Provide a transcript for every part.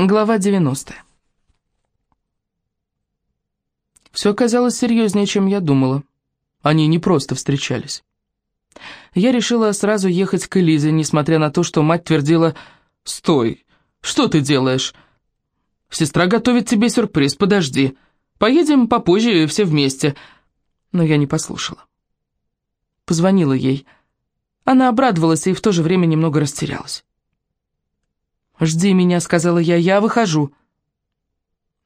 Глава 90. Все оказалось серьезнее, чем я думала. Они не просто встречались. Я решила сразу ехать к Элизе, несмотря на то, что мать твердила «Стой! Что ты делаешь? Сестра готовит тебе сюрприз, подожди. Поедем попозже все вместе». Но я не послушала. Позвонила ей. Она обрадовалась и в то же время немного растерялась. «Жди меня», — сказала я, — «я выхожу».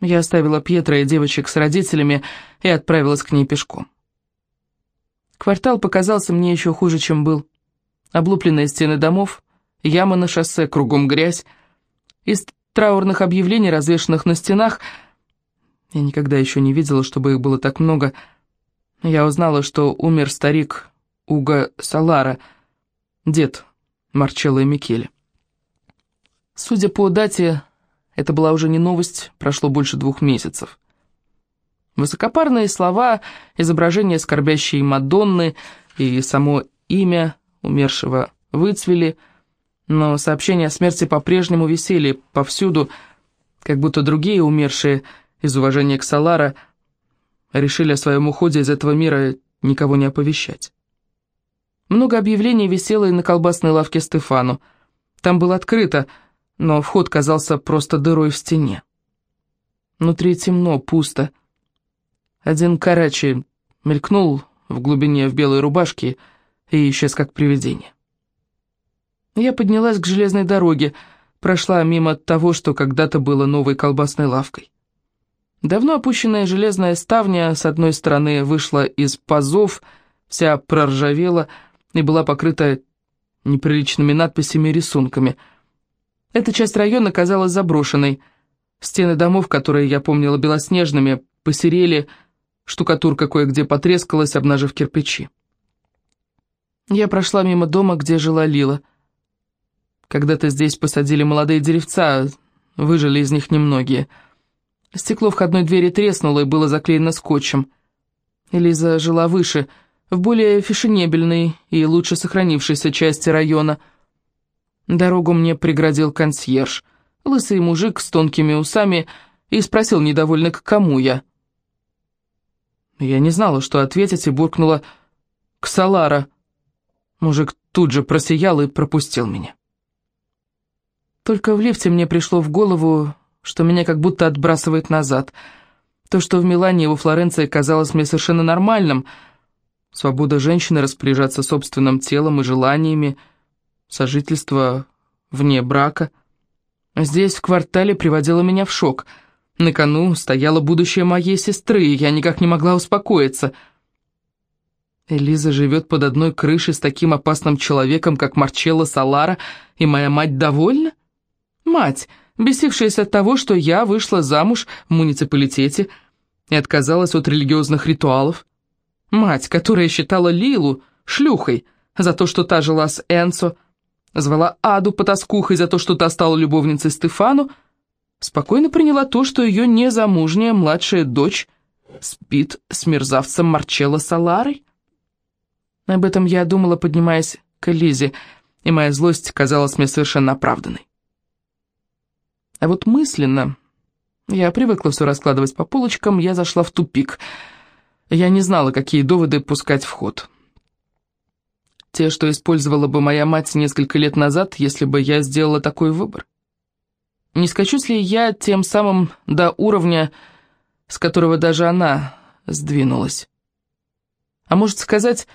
Я оставила Пьетро и девочек с родителями и отправилась к ней пешком. Квартал показался мне еще хуже, чем был. Облупленные стены домов, ямы на шоссе, кругом грязь. Из траурных объявлений, развешанных на стенах, я никогда еще не видела, чтобы их было так много, я узнала, что умер старик Уга Салара, дед Марчелло и Микеле. Судя по дате, это была уже не новость, прошло больше двух месяцев. Высокопарные слова, изображение скорбящей Мадонны и само имя умершего выцвели, но сообщения о смерти по-прежнему висели повсюду, как будто другие умершие из уважения к Салара решили о своем уходе из этого мира никого не оповещать. Много объявлений висело и на колбасной лавке Стефану. Там было открыто – но вход казался просто дырой в стене. Внутри темно, пусто. Один карачи мелькнул в глубине в белой рубашке и исчез как привидение. Я поднялась к железной дороге, прошла мимо того, что когда-то было новой колбасной лавкой. Давно опущенная железная ставня с одной стороны вышла из пазов, вся проржавела и была покрыта неприличными надписями и рисунками — эта часть района казалась заброшенной. Стены домов, которые я помнила белоснежными, посерели, штукатурка кое-где потрескалась, обнажив кирпичи. Я прошла мимо дома, где жила Лила. Когда-то здесь посадили молодые деревца, выжили из них немногие. Стекло входной двери треснуло и было заклеено скотчем. Элиза жила выше, в более фешенебельной и лучше сохранившейся части района – Дорогу мне преградил консьерж, лысый мужик с тонкими усами, и спросил недовольно, к кому я. Я не знала, что ответить, и буркнула «К Салара». Мужик тут же просиял и пропустил меня. Только в лифте мне пришло в голову, что меня как будто отбрасывает назад. То, что в Милане и во Флоренции казалось мне совершенно нормальным. Свобода женщины распоряжаться собственным телом и желаниями — сожительство вне брака. Здесь, в квартале, приводило меня в шок. На кону стояло будущее моей сестры, и я никак не могла успокоиться. Элиза живет под одной крышей с таким опасным человеком, как Марчелло Салара, и моя мать довольна? Мать, бесившаяся от того, что я вышла замуж в муниципалитете и отказалась от религиозных ритуалов. Мать, которая считала Лилу шлюхой за то, что та жила с Энсо, звала Аду потаскухой за то, что та стала любовницей Стефану, спокойно приняла то, что ее незамужняя младшая дочь спит с мерзавцем Марчелло Саларой? Об этом я думала, поднимаясь к Элизе, и моя злость казалась мне совершенно оправданной. А вот мысленно, я привыкла все раскладывать по полочкам, я зашла в тупик. Я не знала, какие доводы пускать в ход. Те, что использовала бы моя мать несколько лет назад, если бы я сделала такой выбор. Не скачусь ли я тем самым до уровня, с которого даже она сдвинулась? А может сказать,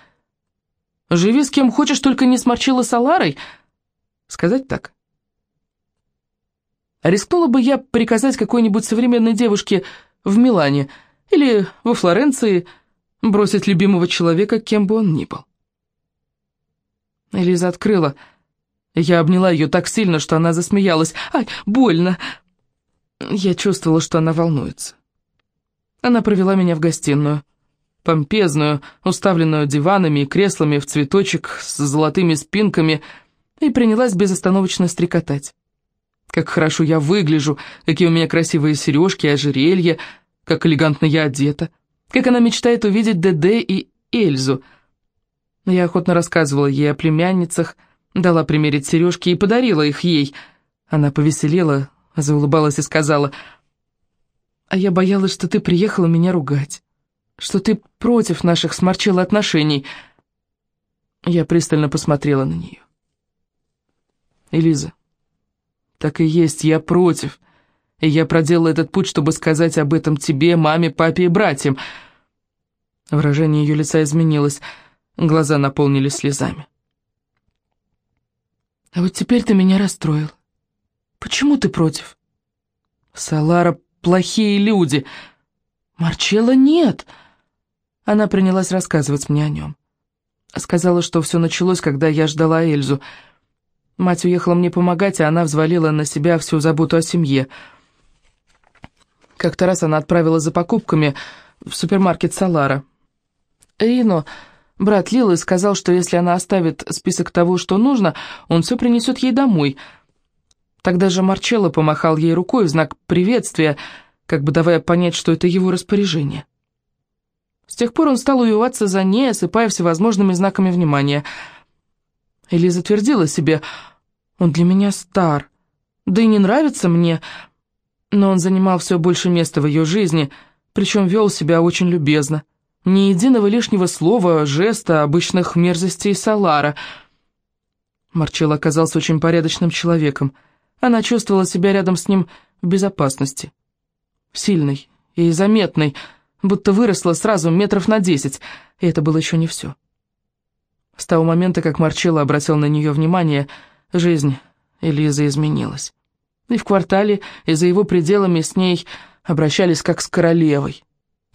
живи с кем хочешь, только не сморчила Саларой? Сказать так? Рискнула бы я приказать какой-нибудь современной девушке в Милане или во Флоренции бросить любимого человека, кем бы он ни был? Элиза открыла. Я обняла ее так сильно, что она засмеялась. «Ай, больно!» Я чувствовала, что она волнуется. Она провела меня в гостиную. Помпезную, уставленную диванами и креслами в цветочек с золотыми спинками, и принялась безостановочно стрекотать. Как хорошо я выгляжу, какие у меня красивые сережки и ожерелья, как элегантно я одета, как она мечтает увидеть Деде и Эльзу — я охотно рассказывала ей о племянницах, дала примерить сережки и подарила их ей. Она повеселела, заулыбалась и сказала, «А я боялась, что ты приехала меня ругать, что ты против наших с Марчелло отношений». Я пристально посмотрела на нее. «Элиза, так и есть, я против, и я проделала этот путь, чтобы сказать об этом тебе, маме, папе и братьям». Выражение ее лица изменилось, глаза наполнились слезами. «А вот теперь ты меня расстроил. Почему ты против?» «Салара плохие люди». «Марчелла нет». Она принялась рассказывать мне о нем. Сказала, что все началось, когда я ждала Эльзу. Мать уехала мне помогать, а она взвалила на себя всю заботу о семье. Как-то раз она отправила за покупками в супермаркет Салара. Рино, брат Лилы, сказал, что если она оставит список того, что нужно, он все принесет ей домой. Тогда же Марчелло помахал ей рукой в знак приветствия, как бы давая понять, что это его распоряжение. С тех пор он стал увиваться за ней, осыпая всевозможными знаками внимания. Элиза твердила себе, «Он для меня стар, да и не нравится мне», но он занимал все больше места в ее жизни, причем вел себя очень любезно. Ни единого лишнего слова, жеста, обычных мерзостей Салара. Марчелло оказался очень порядочным человеком. Она чувствовала себя рядом с ним в безопасности. Сильной и заметной, будто выросла сразу метров на десять, и это было еще не все. С того момента, как Марчелло обратил на нее внимание, жизнь Элизы изменилась. И в квартале, и за его пределами с ней обращались как с королевой.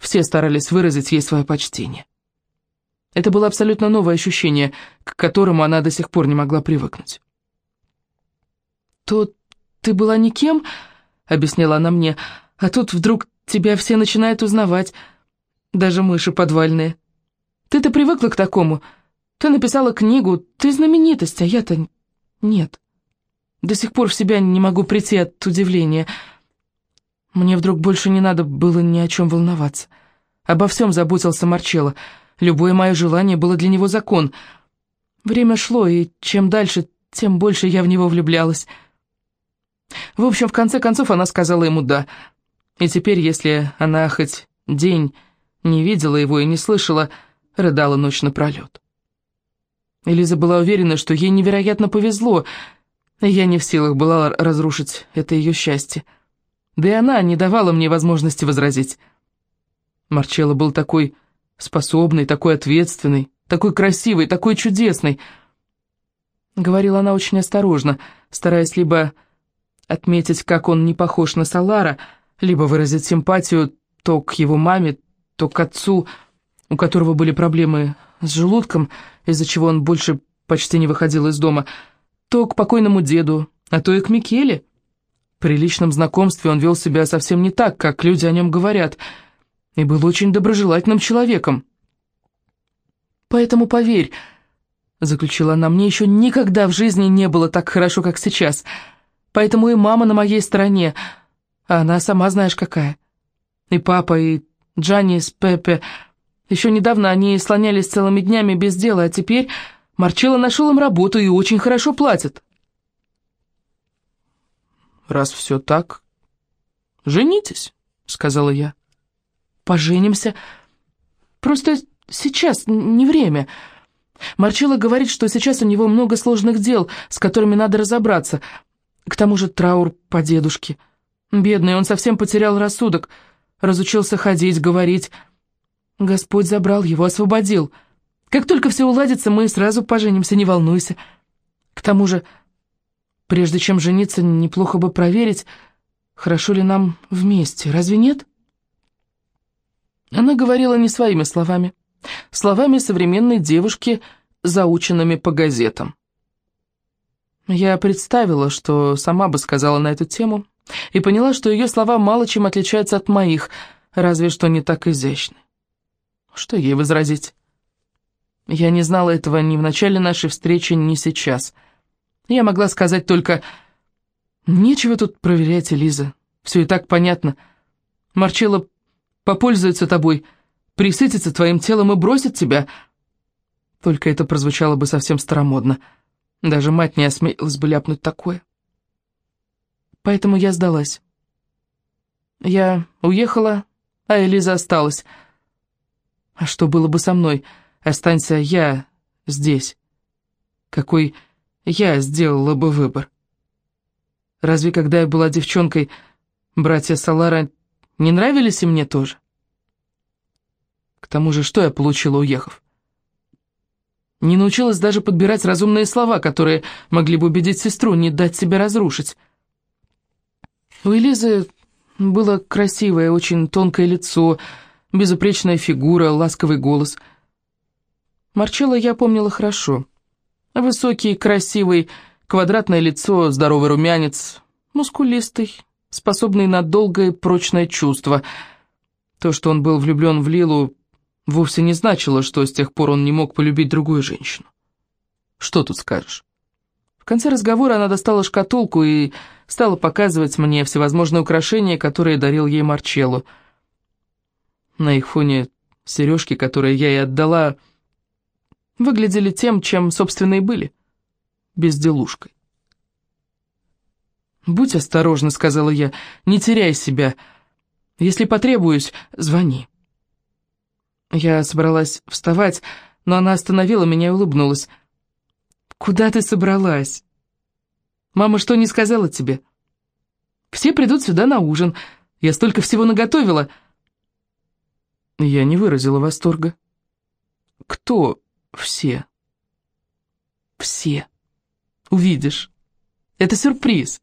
Все старались выразить ей свое почтение. Это было абсолютно новое ощущение, к которому она до сих пор не могла привыкнуть. «То ты была никем?» — объяснила она мне. «А тут вдруг тебя все начинают узнавать, даже мыши подвальные. Ты-то привыкла к такому. Ты написала книгу, ты знаменитость, а я-то нет. До сих пор в себя не могу прийти от удивления». Мне вдруг больше не надо было ни о чем волноваться. Обо всем заботился Марчелло. Любое мое желание было для него закон. Время шло, и чем дальше, тем больше я в него влюблялась. В общем, в конце концов она сказала ему «да». И теперь, если она хоть день не видела его и не слышала, рыдала ночь напролет. Элиза была уверена, что ей невероятно повезло, и я не в силах была разрушить это ее счастье. Да и она не давала мне возможности возразить. Марчелло был такой способный, такой ответственный, такой красивый, такой чудесный. Говорила она очень осторожно, стараясь либо отметить, как он не похож на Салара, либо выразить симпатию то к его маме, то к отцу, у которого были проблемы с желудком, из-за чего он больше почти не выходил из дома, то к покойному деду, а то и к Микеле, при личном знакомстве он вел себя совсем не так, как люди о нем говорят, и был очень доброжелательным человеком. «Поэтому поверь», — заключила она, — «мне еще никогда в жизни не было так хорошо, как сейчас. Поэтому и мама на моей стороне, а она сама знаешь какая. И папа, и Джанни с Пепе. Еще недавно они слонялись целыми днями без дела, а теперь Марчелло нашел им работу и очень хорошо платят» раз все так, женитесь», — сказала я. «Поженимся. Просто сейчас не время. Марчелло говорит, что сейчас у него много сложных дел, с которыми надо разобраться. К тому же траур по дедушке. Бедный, он совсем потерял рассудок, разучился ходить, говорить. Господь забрал его, освободил. Как только все уладится, мы сразу поженимся, не волнуйся. К тому же Прежде чем жениться, неплохо бы проверить, хорошо ли нам вместе, разве нет? Она говорила не своими словами, словами современной девушки, заученными по газетам. Я представила, что сама бы сказала на эту тему, и поняла, что ее слова мало чем отличаются от моих, разве что не так изящны. Что ей возразить? Я не знала этого ни в начале нашей встречи, ни сейчас — я могла сказать только «Нечего тут проверять, Элиза, все и так понятно. Марчелло попользуется тобой, присытится твоим телом и бросит тебя». Только это прозвучало бы совсем старомодно. Даже мать не осмелилась бы ляпнуть такое. Поэтому я сдалась. Я уехала, а Элиза осталась. А что было бы со мной? Останься я здесь. Какой я сделала бы выбор? Разве когда я была девчонкой, братья Салара не нравились и мне тоже? К тому же, что я получила, уехав? Не научилась даже подбирать разумные слова, которые могли бы убедить сестру не дать себя разрушить. У Элизы было красивое, очень тонкое лицо, безупречная фигура, ласковый голос. Марчелло я помнила хорошо. Высокий, красивый, квадратное лицо, здоровый румянец, мускулистый, способный на долгое прочное чувство. То, что он был влюблен в Лилу, вовсе не значило, что с тех пор он не мог полюбить другую женщину. Что тут скажешь? В конце разговора она достала шкатулку и стала показывать мне всевозможные украшения, которые дарил ей Марчелло. На их фоне сережки, которые я ей отдала, выглядели тем, чем, собственно, и были — безделушкой. «Будь осторожна», — сказала я, — «не теряй себя. Если потребуюсь, звони». Я собралась вставать, но она остановила меня и улыбнулась. «Куда ты собралась? Мама что, не сказала тебе? Все придут сюда на ужин. Я столько всего наготовила». Я не выразила восторга. «Кто все?» «Все. Увидишь. Это сюрприз».